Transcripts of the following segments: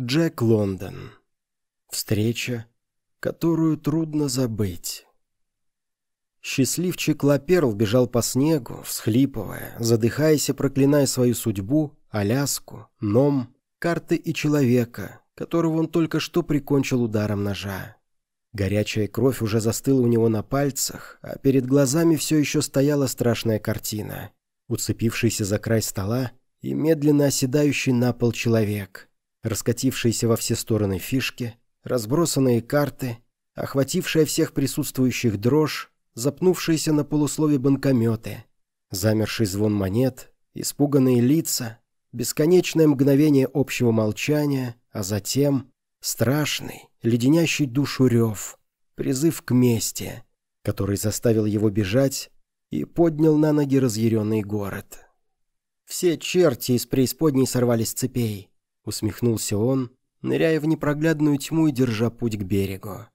Джек Лондон. Встреча, которую трудно забыть. Счастливчик Лаперл бежал по снегу, всхлипывая, задыхаясь и проклиная свою судьбу, Аляску, Ном, карты и человека, которого он только что прикончил ударом ножа. Горячая кровь уже застыла у него на пальцах, а перед глазами все еще стояла страшная картина. Уцепившийся за край стола и медленно оседающий на пол человек, раскатившиеся во все стороны фишки, разбросанные карты, охватившая всех присутствующих дрожь, запнувшиеся на полуслове банкометы, замерший звон монет, испуганные лица, бесконечное мгновение общего молчания, а затем страшный, леденящий душу рев, призыв к мести, который заставил его бежать и поднял на ноги разъяренный город. «Все черти из преисподней сорвались с цепей», — усмехнулся он, ныряя в непроглядную тьму и держа путь к берегу.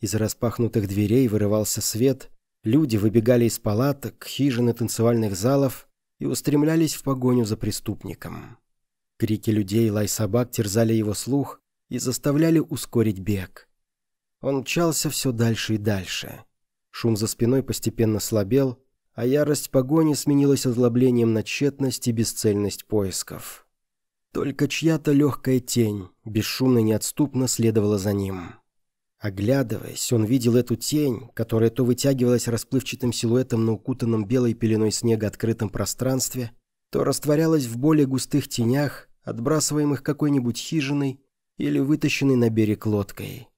Из распахнутых дверей вырывался свет, люди выбегали из палаток, хижин и танцевальных залов и устремлялись в погоню за преступником. Крики людей и лай собак терзали его слух, и заставляли ускорить бег. Он мчался все дальше и дальше. Шум за спиной постепенно слабел, а ярость погони сменилась озлоблением на тщетность и бесцельность поисков. Только чья-то легкая тень, бесшумно и неотступно следовала за ним. Оглядываясь, он видел эту тень, которая то вытягивалась расплывчатым силуэтом на укутанном белой пеленой снега открытом пространстве, то растворялась в более густых тенях, отбрасываемых какой-нибудь хижиной или вытащенный на берег лодкой.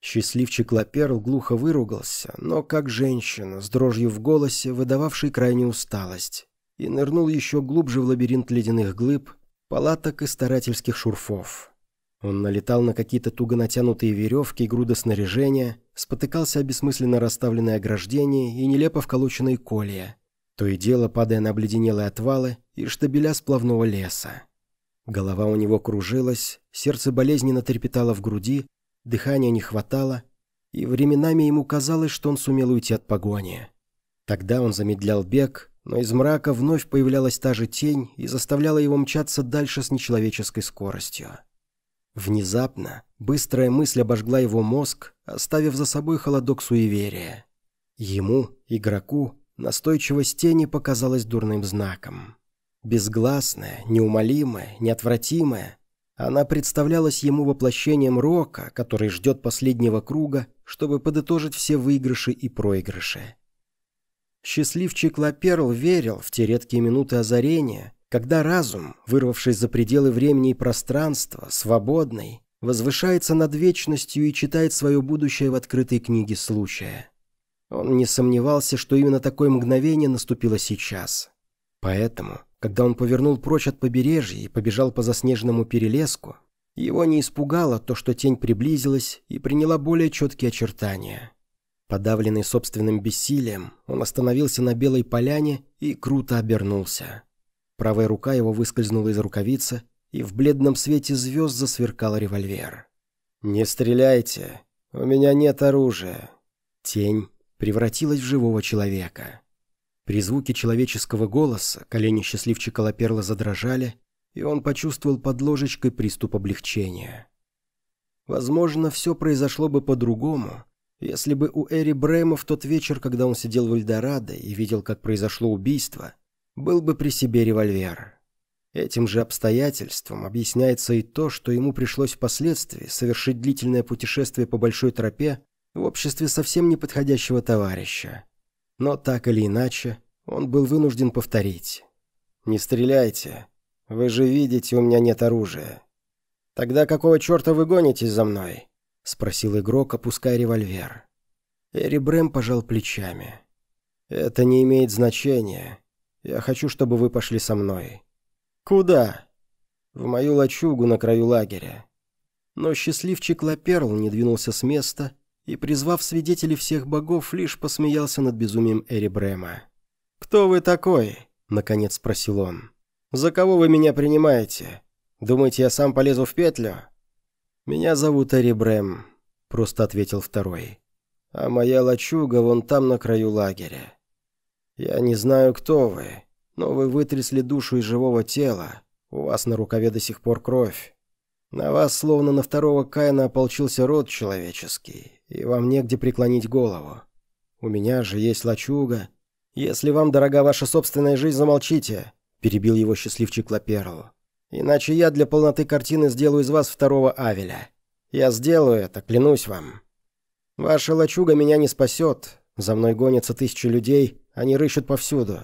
Счастливчик Лаперл глухо выругался, но как женщина, с дрожью в голосе, выдававшей крайнюю усталость, и нырнул еще глубже в лабиринт ледяных глыб, палаток и старательских шурфов. Он налетал на какие-то туго натянутые веревки и груды снаряжения, спотыкался о бессмысленно расставленные ограждения и нелепо вколоченные колья, то и дело падая на обледенелые отвалы и штабеля сплавного леса. Голова у него кружилась, сердце болезненно трепетало в груди, дыхания не хватало, и временами ему казалось, что он сумел уйти от погони. Тогда он замедлял бег, но из мрака вновь появлялась та же тень и заставляла его мчаться дальше с нечеловеческой скоростью. Внезапно быстрая мысль обожгла его мозг, оставив за собой холодок суеверия. Ему, игроку, настойчивость тени показалась дурным знаком. Безгласная, неумолимая, неотвратимая, она представлялась ему воплощением рока, который ждет последнего круга, чтобы подытожить все выигрыши и проигрыши. Счастливчик Лаперл верил в те редкие минуты озарения, когда разум, вырвавшись за пределы времени и пространства, свободный, возвышается над вечностью и читает свое будущее в открытой книге случая. Он не сомневался, что именно такое мгновение наступило сейчас. Поэтому когда он повернул прочь от побережья и побежал по заснеженному перелеску, его не испугало то, что тень приблизилась и приняла более четкие очертания. Подавленный собственным бессилием, он остановился на белой поляне и круто обернулся. Правая рука его выскользнула из рукавицы, и в бледном свете звезд засверкал револьвер. «Не стреляйте! У меня нет оружия!» Тень превратилась в живого человека. При звуке человеческого голоса колени счастливчика Лаперла задрожали, и он почувствовал под ложечкой приступ облегчения. Возможно, все произошло бы по-другому, если бы у Эри Брэма в тот вечер, когда он сидел в Эльдорадо и видел, как произошло убийство, был бы при себе револьвер. Этим же обстоятельством объясняется и то, что ему пришлось впоследствии совершить длительное путешествие по большой тропе в обществе совсем неподходящего товарища. Но так или иначе, он был вынужден повторить. «Не стреляйте. Вы же видите, у меня нет оружия». «Тогда какого черта вы гонитесь за мной?» — спросил игрок, опуская револьвер. Эри Брэм пожал плечами. «Это не имеет значения. Я хочу, чтобы вы пошли со мной». «Куда?» «В мою лачугу на краю лагеря». Но счастливчик Лаперл не двинулся с места и, призвав свидетелей всех богов, лишь посмеялся над безумием Эри Брэма. «Кто вы такой?» — наконец спросил он. «За кого вы меня принимаете? Думаете, я сам полезу в петлю?» «Меня зовут Эри Брэм», — просто ответил второй. «А моя лачуга вон там на краю лагеря. Я не знаю, кто вы, но вы вытрясли душу из живого тела. У вас на рукаве до сих пор кровь. На вас, словно на второго Каина, ополчился род человеческий, и вам негде преклонить голову. У меня же есть лачуга. Если вам дорога ваша собственная жизнь, замолчите», — перебил его счастливчик Лаперл. «Иначе я для полноты картины сделаю из вас второго Авеля. Я сделаю это, клянусь вам. Ваша лачуга меня не спасет. За мной гонятся тысячи людей, они рыщут повсюду.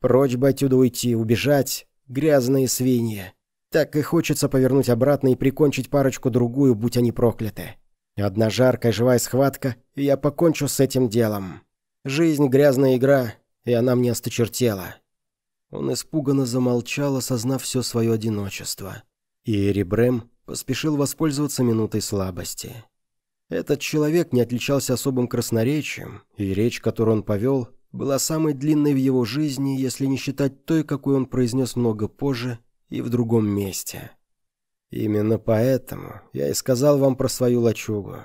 Прочь бы отсюда уйти, убежать, грязные свиньи». Так и хочется повернуть обратно и прикончить парочку-другую, будь они прокляты. Одна жаркая живая схватка, и я покончу с этим делом. Жизнь — грязная игра, и она мне осточертела». Он испуганно замолчал, осознав все свое одиночество. И Эри Брэм поспешил воспользоваться минутой слабости. Этот человек не отличался особым красноречием, и речь, которую он повел, была самой длинной в его жизни, если не считать той, какую он произнес много позже и в другом месте. Именно поэтому я и сказал вам про свою лачугу.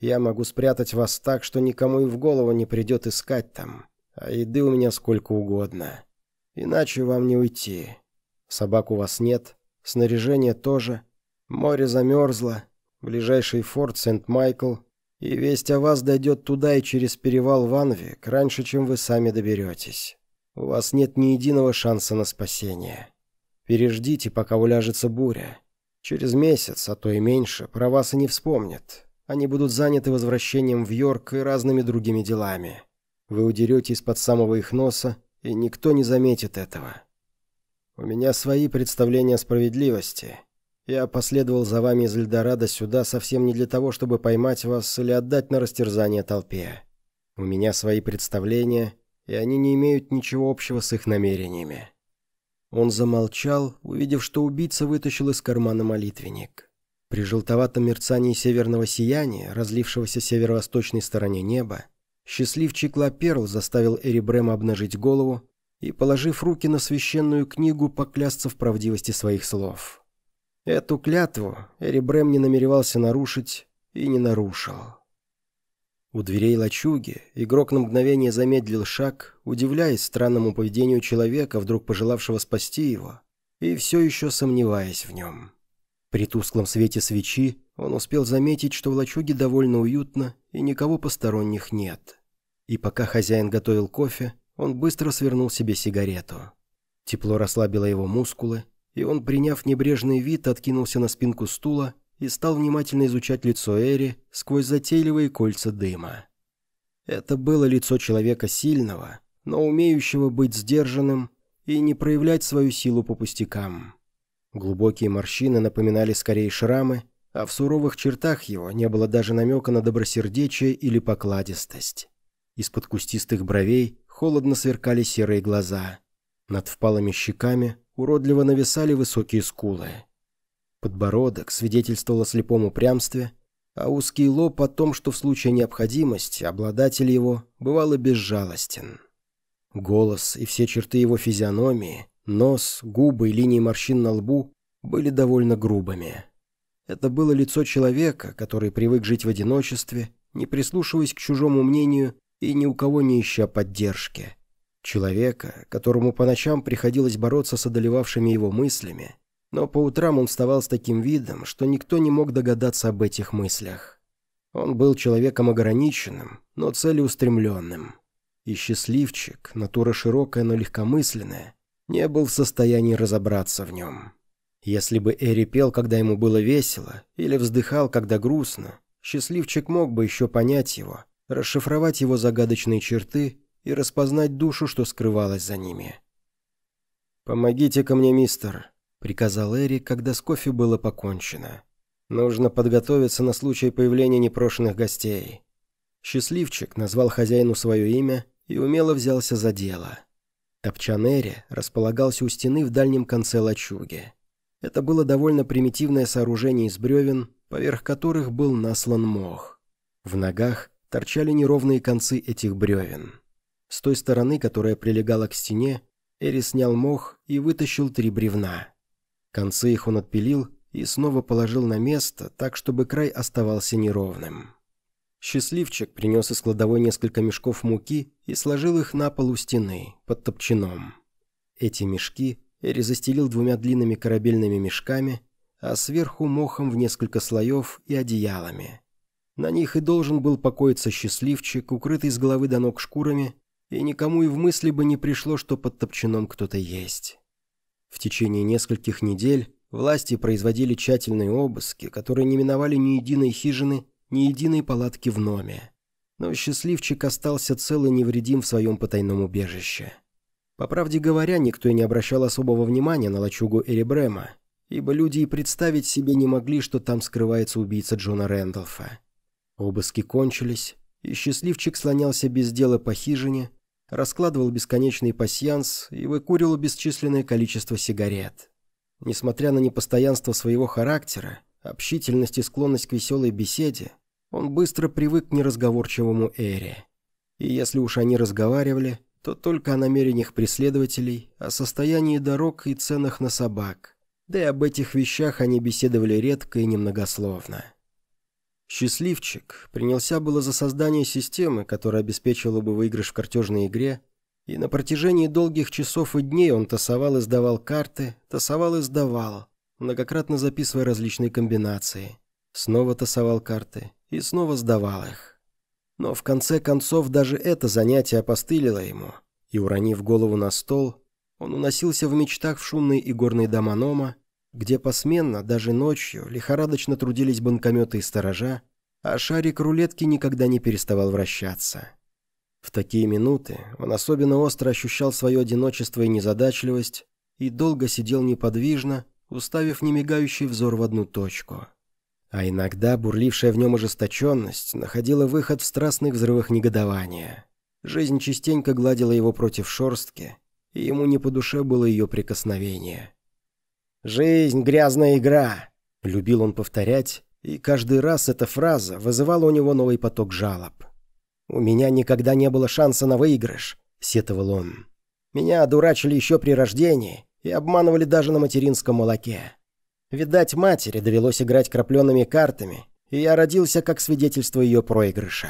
Я могу спрятать вас так, что никому и в голову не придет искать там, а еды у меня сколько угодно. Иначе вам не уйти. Собак у вас нет, снаряжение тоже. Море замерзло, ближайший форт Сент-Майкл, и весть о вас дойдет туда и через перевал Ванвик раньше, чем вы сами доберетесь. У вас нет ни единого шанса на спасение. Переждите, пока уляжется буря. Через месяц, а то и меньше, про вас и не вспомнят. Они будут заняты возвращением в Йорк и разными другими делами. Вы удерете из-под самого их носа, и никто не заметит этого. У меня свои представления о справедливости. Я последовал за вами из Эльдорадо сюда совсем не для того, чтобы поймать вас или отдать на растерзание толпе. У меня свои представления, и они не имеют ничего общего с их намерениями. Он замолчал, увидев, что убийца вытащил из кармана молитвенник. При желтоватом мерцании северного сияния, разлившегося северо-восточной стороне неба, счастливчик Лаперл заставил Эрибрема обнажить голову и, положив руки на священную книгу, поклясться в правдивости своих слов. Эту клятву Эрибрем не намеревался нарушить и не нарушил. У дверей лачуги игрок на мгновение замедлил шаг, удивляясь странному поведению человека, вдруг пожелавшего спасти его, и все еще сомневаясь в нем. При тусклом свете свечи он успел заметить, что в лачуге довольно уютно и никого посторонних нет. И пока хозяин готовил кофе, он быстро свернул себе сигарету. Тепло расслабило его мускулы, и он, приняв небрежный вид, откинулся на спинку стула и стал внимательно изучать лицо Эри сквозь затейливые кольца дыма. Это было лицо человека сильного, но умеющего быть сдержанным и не проявлять свою силу по пустякам. Глубокие морщины напоминали скорее шрамы, а в суровых чертах его не было даже намека на добросердечие или покладистость. Из-под кустистых бровей холодно сверкали серые глаза. Над впалыми щеками уродливо нависали высокие скулы. Подбородок свидетельствовал о слепом упрямстве, а узкий лоб о том, что в случае необходимости обладатель его бывало безжалостен. Голос и все черты его физиономии, нос, губы и линии морщин на лбу были довольно грубыми. Это было лицо человека, который привык жить в одиночестве, не прислушиваясь к чужому мнению и ни у кого не ища поддержки. Человека, которому по ночам приходилось бороться с одолевавшими его мыслями, но по утрам он вставал с таким видом, что никто не мог догадаться об этих мыслях. Он был человеком ограниченным, но целеустремленным. И счастливчик, натура широкая, но легкомысленная, не был в состоянии разобраться в нем. Если бы Эри пел, когда ему было весело, или вздыхал, когда грустно, счастливчик мог бы еще понять его, расшифровать его загадочные черты и распознать душу, что скрывалась за ними. «Помогите ко мне, мистер», приказал Эри, когда с кофе было покончено. «Нужно подготовиться на случай появления непрошенных гостей». Счастливчик назвал хозяину свое имя и умело взялся за дело. Топчан Эри располагался у стены в дальнем конце лачуги. Это было довольно примитивное сооружение из бревен, поверх которых был наслан мох. В ногах торчали неровные концы этих бревен. С той стороны, которая прилегала к стене, Эри снял мох и вытащил три бревна. Концы их он отпилил и снова положил на место, так, чтобы край оставался неровным. Счастливчик принес из кладовой несколько мешков муки и сложил их на пол у стены, под топчаном. Эти мешки Эри застелил двумя длинными корабельными мешками, а сверху мохом в несколько слоев и одеялами. На них и должен был покоиться счастливчик, укрытый с головы до ног шкурами, и никому и в мысли бы не пришло, что под топчаном кто-то есть. В течение нескольких недель власти производили тщательные обыски, которые не миновали ни единой хижины, ни единой палатки в номе. Но счастливчик остался цел и невредим в своем потайном убежище. По правде говоря, никто и не обращал особого внимания на лачугу Эребрема, ибо люди и представить себе не могли, что там скрывается убийца Джона Рэндалфа. Обыски кончились, и счастливчик слонялся без дела по хижине, раскладывал бесконечный пасьянс и выкуривал бесчисленное количество сигарет. Несмотря на непостоянство своего характера, общительность и склонность к веселой беседе, он быстро привык к неразговорчивому Эре. И если уж они разговаривали, то только о намерениях преследователей, о состоянии дорог и ценах на собак. Да и об этих вещах они беседовали редко и немногословно. Счастливчик принялся было за создание системы, которая обеспечивала бы выигрыш в картежной игре, и на протяжении долгих часов и дней он тасовал и сдавал карты, тасовал и сдавал, многократно записывая различные комбинации. Снова тасовал карты и снова сдавал их. Но в конце концов даже это занятие опостылило ему, и, уронив голову на стол, он уносился в мечтах в шумные игорные дома Нома, где посменно, даже ночью, лихорадочно трудились банкометы и сторожа, а шарик рулетки никогда не переставал вращаться. В такие минуты он особенно остро ощущал свое одиночество и незадачливость и долго сидел неподвижно, уставив немигающий взор в одну точку. А иногда бурлившая в нем ожесточенность находила выход в страстных взрывах негодования. Жизнь частенько гладила его против шорстки, и ему не по душе было ее прикосновение. «Жизнь — грязная игра», — любил он повторять, и каждый раз эта фраза вызывала у него новый поток жалоб. «У меня никогда не было шанса на выигрыш», — сетовал он. «Меня одурачили еще при рождении и обманывали даже на материнском молоке. Видать, матери довелось играть крапленными картами, и я родился как свидетельство ее проигрыша.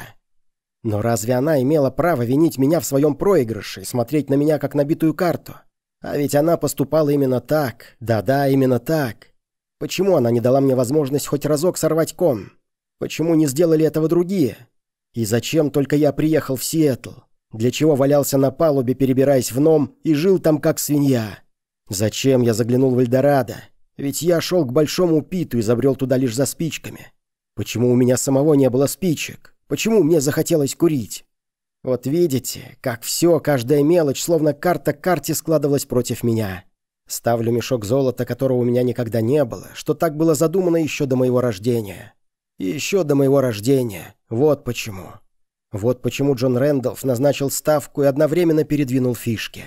Но разве она имела право винить меня в своем проигрыше и смотреть на меня как на битую карту? А ведь она поступала именно так. Да-да, именно так. Почему она не дала мне возможность хоть разок сорвать кон? Почему не сделали этого другие? И зачем только я приехал в Сиэтл? Для чего валялся на палубе, перебираясь в ном, и жил там как свинья? Зачем я заглянул в Эльдорадо? Ведь я шел к Большому Питу и забрел туда лишь за спичками. Почему у меня самого не было спичек? Почему мне захотелось курить? Вот видите, как все, каждая мелочь, словно карта к карте складывалась против меня. Ставлю мешок золота, которого у меня никогда не было, что так было задумано еще до моего рождения. Еще до моего рождения. Вот почему. Вот почему Джон Рэндалф назначил ставку и одновременно передвинул фишки.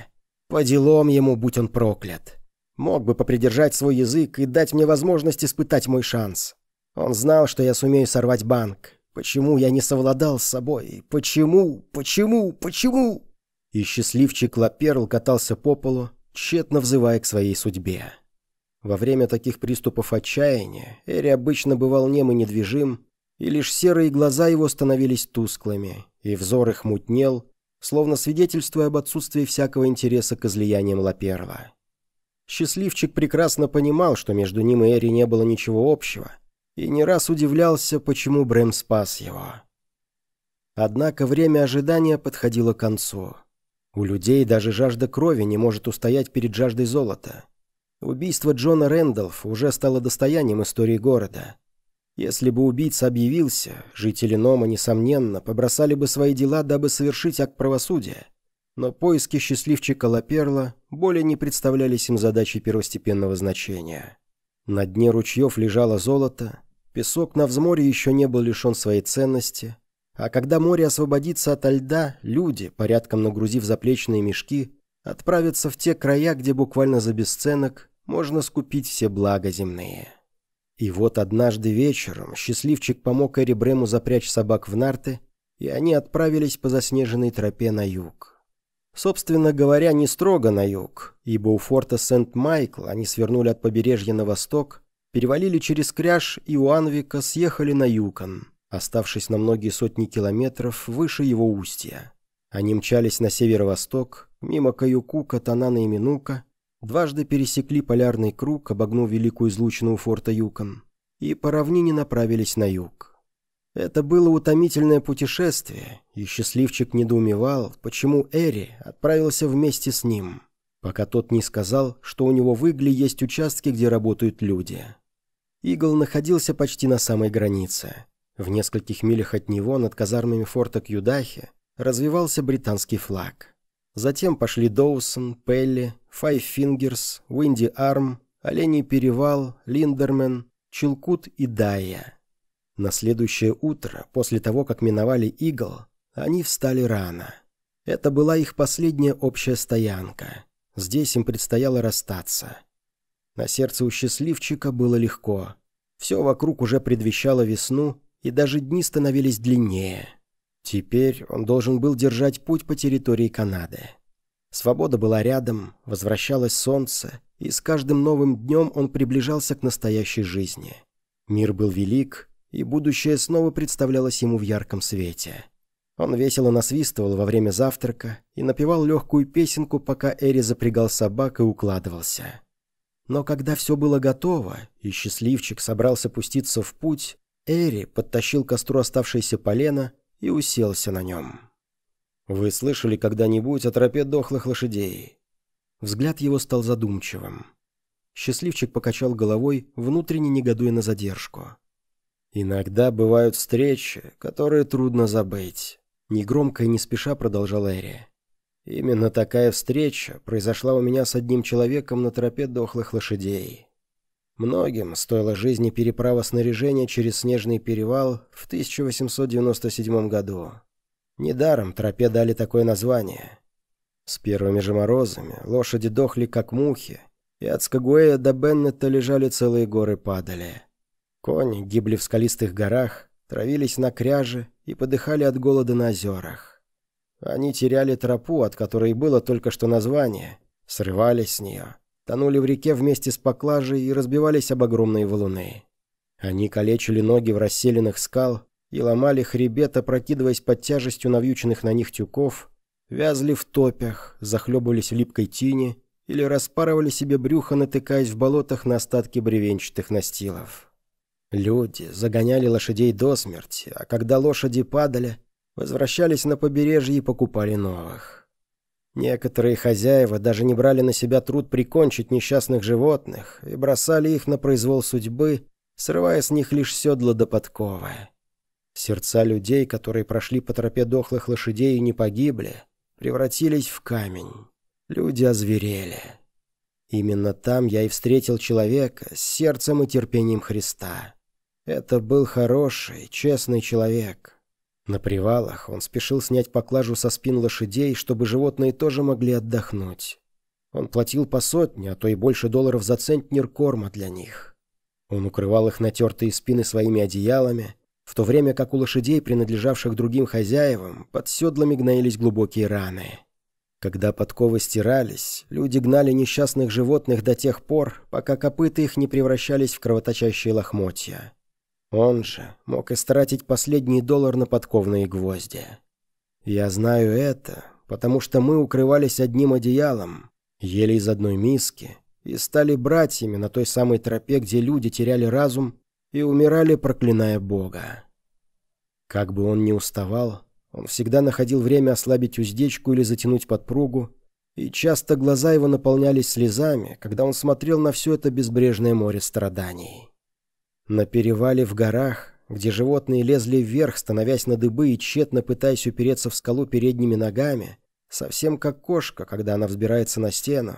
По делам ему, будь он проклят. Мог бы попридержать свой язык и дать мне возможность испытать мой шанс. Он знал, что я сумею сорвать банк, Почему я не совладал с собой? Почему? Почему? Почему? И счастливчик Лаперл катался по полу, тщетно взывая к своей судьбе. Во время таких приступов отчаяния Эри обычно бывал нем и недвижим, и лишь серые глаза его становились тусклыми, и взор их мутнел, словно свидетельствуя об отсутствии всякого интереса к излияниям Лаперла. Счастливчик прекрасно понимал, что между ним и Эри не было ничего общего – и не раз удивлялся, почему Брэм спас его. Однако время ожидания подходило к концу. У людей даже жажда крови не может устоять перед жаждой золота. Убийство Джона Рэндалф уже стало достоянием истории города. Если бы убийца объявился, жители Нома, несомненно, побросали бы свои дела, дабы совершить акт правосудия. Но поиски счастливчика Лаперла более не представлялись им задачей первостепенного значения. На дне ручьев лежало золото, Песок на взморье еще не был лишен своей ценности, а когда море освободится ото льда, люди, порядком нагрузив заплечные мешки, отправятся в те края, где буквально за бесценок можно скупить все блага земные. И вот однажды вечером счастливчик помог Эри Брему запрячь собак в нарты, и они отправились по заснеженной тропе на юг. Собственно говоря, не строго на юг, ибо у форта Сент-Майкл они свернули от побережья на восток, перевалили через Кряж и у Анвика съехали на Юкон, оставшись на многие сотни километров выше его устья. Они мчались на северо-восток, мимо Каюку, Катанана и Минука, дважды пересекли полярный круг, обогнув великую излучину у форта Юкон, и по равнине направились на юг. Это было утомительное путешествие, и счастливчик недоумевал, почему Эри отправился вместе с ним, пока тот не сказал, что у него в Игле есть участки, где работают люди. Игл находился почти на самой границе. В нескольких милях от него, над казармами форта Кьюдахи, развивался британский флаг. Затем пошли Доусон, Пелли, Файв Фингерс, Уинди Арм, Оленей Перевал, Линдермен, Чилкут и Дайя. На следующее утро, после того, как миновали Игл, они встали рано. Это была их последняя общая стоянка. Здесь им предстояло расстаться. На сердце у счастливчика было легко. Все вокруг уже предвещало весну, и даже дни становились длиннее. Теперь он должен был держать путь по территории Канады. Свобода была рядом, возвращалось солнце, и с каждым новым днем он приближался к настоящей жизни. Мир был велик, и будущее снова представлялось ему в ярком свете. Он весело насвистывал во время завтрака и напевал легкую песенку, пока Эри запрягал собак и укладывался. Но когда все было готово, и счастливчик собрался пуститься в путь, Эри подтащил костру оставшееся полено и уселся на нем. «Вы слышали когда-нибудь о тропе дохлых лошадей?» Взгляд его стал задумчивым. Счастливчик покачал головой, внутренне негодуя на задержку. «Иногда бывают встречи, которые трудно забыть», — негромко и не спеша продолжал Эри. «Именно такая встреча произошла у меня с одним человеком на тропе дохлых лошадей. Многим стоило жизни переправа снаряжения через Снежный перевал в 1897 году. Недаром тропе дали такое название. С первыми же морозами лошади дохли как мухи, и от Скагуэя до Беннета лежали целые горы падали. Кони гибли в скалистых горах, травились на кряже и подыхали от голода на озерах. Они теряли тропу, от которой было только что название, срывались с нее, тонули в реке вместе с поклажей и разбивались об огромные валуны. Они калечили ноги в расселенных скал и ломали хребет, опрокидываясь под тяжестью навьюченных на них тюков, вязли в топях, захлебывались в липкой тине или распарывали себе брюхо, натыкаясь в болотах на остатки бревенчатых настилов. Люди загоняли лошадей до смерти, а когда лошади падали, возвращались на побережье и покупали новых. Некоторые хозяева даже не брали на себя труд прикончить несчастных животных и бросали их на произвол судьбы, срывая с них лишь седла до подковы. Сердца людей, которые прошли по тропе дохлых лошадей и не погибли, превратились в камень. Люди озверели. Именно там я и встретил человека с сердцем и терпением Христа. Это был хороший, честный человек. На привалах он спешил снять поклажу со спин лошадей, чтобы животные тоже могли отдохнуть. Он платил по сотне, а то и больше долларов за центнер корма для них. Он укрывал их натертые спины своими одеялами, в то время как у лошадей, принадлежавших другим хозяевам, под седлами гноились глубокие раны. Когда подковы стирались, люди гнали несчастных животных до тех пор, пока копыта их не превращались в кровоточащие лохмотья. Он же мог истратить последний доллар на подковные гвозди. Я знаю это, потому что мы укрывались одним одеялом, ели из одной миски и стали братьями на той самой тропе, где люди теряли разум и умирали, проклиная Бога. Как бы он ни уставал, он всегда находил время ослабить уздечку или затянуть подпругу, и часто глаза его наполнялись слезами, когда он смотрел на все это безбрежное море страданий. На перевале в горах, где животные лезли вверх, становясь на дыбы и тщетно пытаясь упереться в скалу передними ногами, совсем как кошка, когда она взбирается на стену,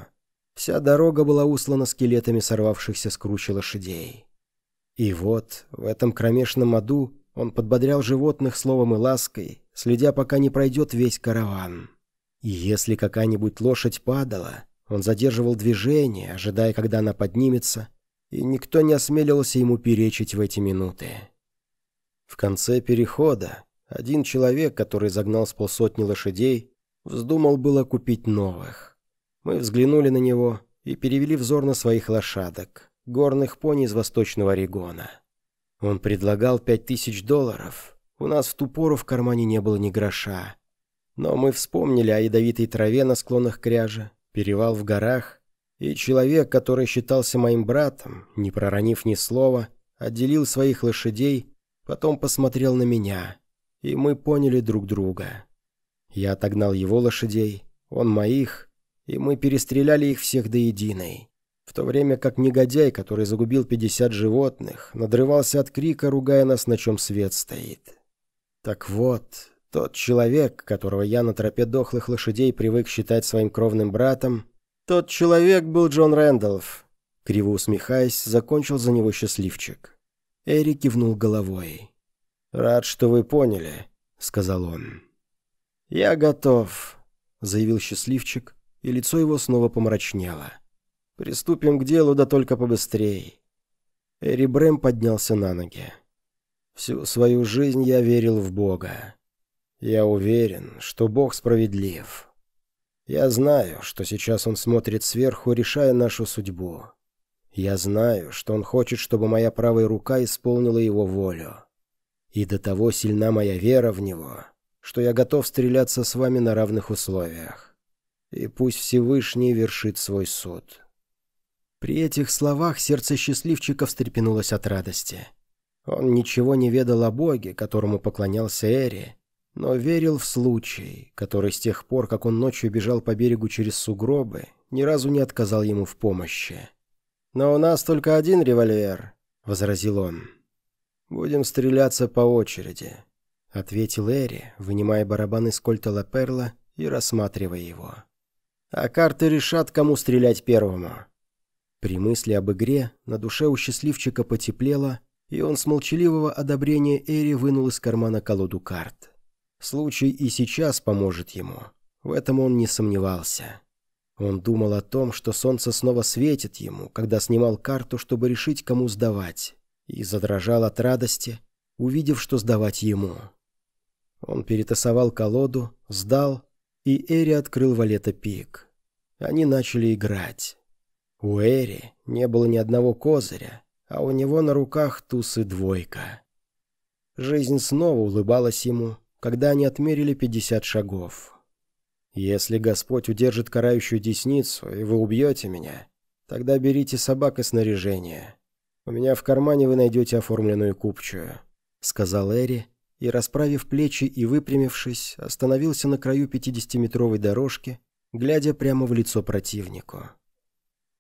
вся дорога была услана скелетами сорвавшихся с кручи лошадей. И вот, в этом кромешном аду он подбодрял животных словом и лаской, следя, пока не пройдет весь караван. И если какая-нибудь лошадь падала, он задерживал движение, ожидая, когда она поднимется, и никто не осмеливался ему перечить в эти минуты. В конце перехода один человек, который загнал с полсотни лошадей, вздумал было купить новых. Мы взглянули на него и перевели взор на своих лошадок, горных пони из Восточного Орегона. Он предлагал пять тысяч долларов. У нас в ту пору в кармане не было ни гроша. Но мы вспомнили о ядовитой траве на склонах кряжа, перевал в горах И человек, который считался моим братом, не проронив ни слова, отделил своих лошадей, потом посмотрел на меня, и мы поняли друг друга. Я отогнал его лошадей, он моих, и мы перестреляли их всех до единой. В то время как негодяй, который загубил 50 животных, надрывался от крика, ругая нас, на чем свет стоит. Так вот, тот человек, которого я на тропе дохлых лошадей привык считать своим кровным братом, тот человек был Джон Рэндалф. Криво усмехаясь, закончил за него счастливчик. Эри кивнул головой. «Рад, что вы поняли», — сказал он. «Я готов», — заявил счастливчик, и лицо его снова помрачнело. «Приступим к делу, да только побыстрей». Эри Брэм поднялся на ноги. «Всю свою жизнь я верил в Бога. Я уверен, что Бог справедлив. Я знаю, что сейчас Он смотрит сверху, решая нашу судьбу. Я знаю, что Он хочет, чтобы моя правая рука исполнила Его волю. И до того сильна моя вера в Него, что я готов стреляться с вами на равных условиях. И пусть Всевышний вершит свой суд». При этих словах сердце счастливчика встрепенулось от радости. Он ничего не ведал о Боге, которому поклонялся Эри, но верил в случай, который с тех пор, как он ночью бежал по берегу через сугробы, ни разу не отказал ему в помощи. «Но у нас только один револьвер», — возразил он. «Будем стреляться по очереди», — ответил Эри, вынимая барабан из кольта Ла Перла и рассматривая его. «А карты решат, кому стрелять первому». При мысли об игре на душе у счастливчика потеплело, и он с молчаливого одобрения Эри вынул из кармана колоду карт. Случай и сейчас поможет ему. В этом он не сомневался. Он думал о том, что солнце снова светит ему, когда снимал карту, чтобы решить, кому сдавать, и задрожал от радости, увидев, что сдавать ему. Он перетасовал колоду, сдал, и Эри открыл валета пик. Они начали играть. У Эри не было ни одного козыря, а у него на руках тусы двойка. Жизнь снова улыбалась ему, когда они отмерили 50 шагов. «Если Господь удержит карающую десницу, и вы убьете меня, тогда берите собак и снаряжение. У меня в кармане вы найдете оформленную купчую», — сказал Эри, и, расправив плечи и выпрямившись, остановился на краю 50-метровой дорожки, глядя прямо в лицо противнику.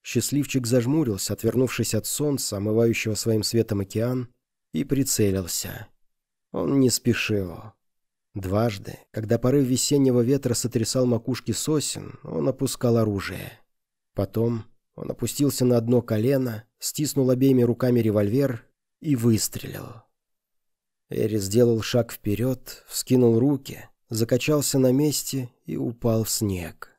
Счастливчик зажмурился, отвернувшись от солнца, омывающего своим светом океан, и прицелился. Он не спешил. Дважды, когда порыв весеннего ветра сотрясал макушки сосен, он опускал оружие. Потом он опустился на одно колено, стиснул обеими руками револьвер и выстрелил. Эри сделал шаг вперед, вскинул руки, закачался на месте и упал в снег.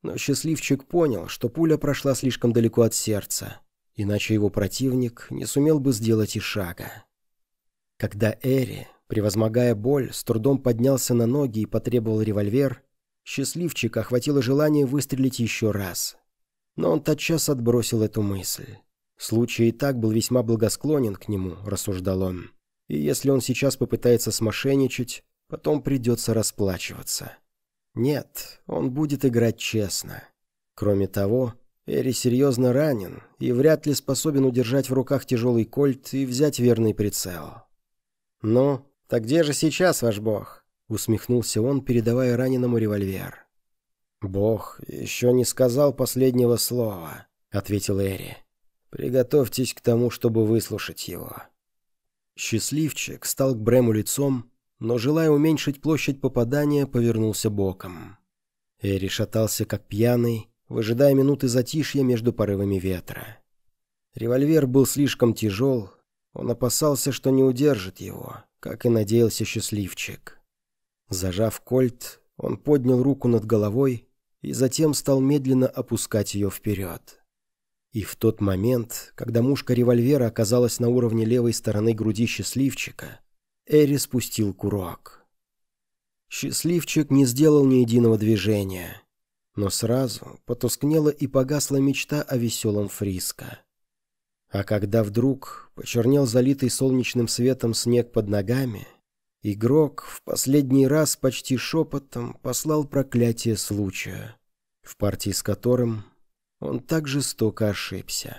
Но счастливчик понял, что пуля прошла слишком далеко от сердца, иначе его противник не сумел бы сделать и шага. Когда Эри, превозмогая боль, с трудом поднялся на ноги и потребовал револьвер, счастливчик охватило желание выстрелить еще раз. Но он тотчас отбросил эту мысль. Случай и так был весьма благосклонен к нему, рассуждал он. И если он сейчас попытается смошенничать, потом придется расплачиваться. Нет, он будет играть честно. Кроме того, Эри серьезно ранен и вряд ли способен удержать в руках тяжелый кольт и взять верный прицел. «Ну, так где же сейчас ваш бог?» — усмехнулся он, передавая раненому револьвер. «Бог еще не сказал последнего слова», — ответил Эри. «Приготовьтесь к тому, чтобы выслушать его». Счастливчик стал к Брему лицом но, желая уменьшить площадь попадания, повернулся боком. Эри шатался как пьяный, выжидая минуты затишья между порывами ветра. Револьвер был слишком тяжел, он опасался, что не удержит его, как и надеялся счастливчик. Зажав кольт, он поднял руку над головой и затем стал медленно опускать ее вперед. И в тот момент, когда мушка револьвера оказалась на уровне левой стороны груди счастливчика, Эри спустил курок. Счастливчик не сделал ни единого движения, но сразу потускнела и погасла мечта о веселом Фриско. А когда вдруг почернел залитый солнечным светом снег под ногами, игрок в последний раз почти шепотом послал проклятие случая, в партии с которым Он так жестоко ошибся.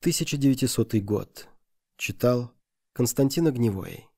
1900 год. Читал Константин Огневой.